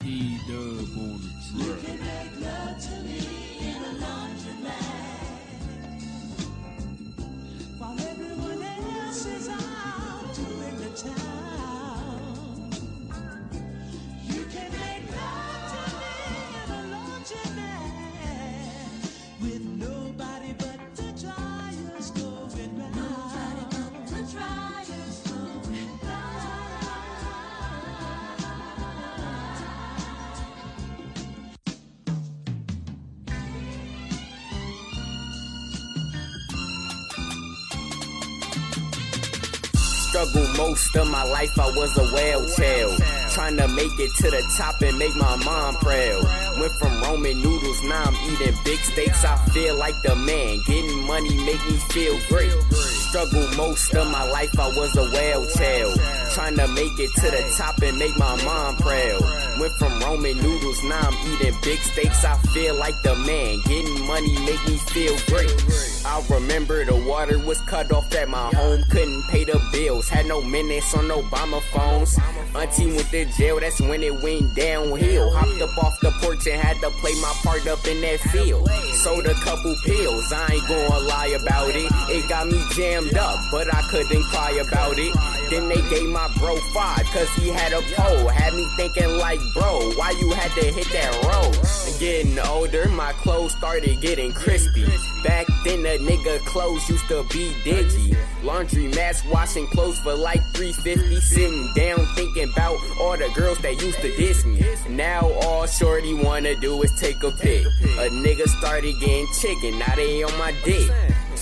P Dub on the track. While Struggled most of my life, I was a whale child. Trying to make it to the top and make my mom proud. Went from Roman noodles, now I'm eating big steaks. I feel like the man. Getting money make me feel great. Struggled most of my life, I was a whale child. Trying to make it to the top and make my mom proud. Went from Roman noodles, now I'm eating big steaks. I feel like the man. Getting money make me feel great. I remember the water was cut off at my home. Couldn't pay the bills. Had no minutes on Obama phones. Auntie went to jail, that's when it went downhill. Hopped up off the porch and had to play my part up in that field. Sold a couple pills, I ain't gonna lie about it. It got me jammed up, but I couldn't cry about it. Then they gave my bro five, cause he had a pole. Had me thinking like, bro, why you had to hit that road? Getting older, my clothes started getting crispy. Back then, a nigga clothes used to be dingy. Laundry mats, washing clothes for like 350. Sitting down thinking about all the girls that used to diss me. Now all shorty wanna do is take a pic. A nigga started getting chicken, now they on my dick.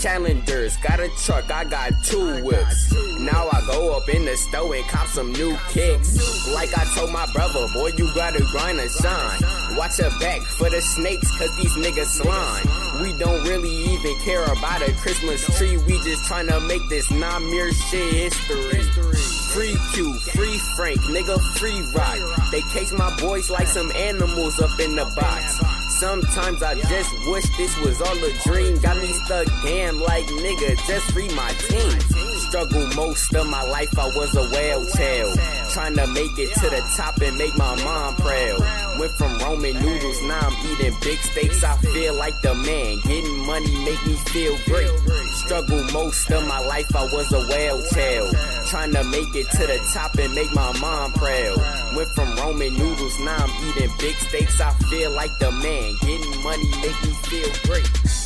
Challengers, got a truck, I got two whips. Now I go up in the store and cop some new kicks. Like I told my brother, boy, you gotta grind and shine. Watch your back for the snakes, cause these niggas slime. We don't really even care about a Christmas tree, we just tryna make this non-mere shit history. Free Q, free Frank, nigga, free rock. They case my boys like some animals up in the box. Sometimes I just wish this was all a dream. Got me stuck damn like nigga, just free my team. Struggled most of my life, I was a whale tail. Trying to make it to the top and make my mom proud. Went from Roman noodles, now I'm eating big steaks. I feel like the man. Getting money make me feel great. Struggled most of my life, I was a whale tail. Trying to make it to the top and make my mom proud. Went from Roman noodles, now I'm eating big steaks. I feel like the man. Getting money make me feel great.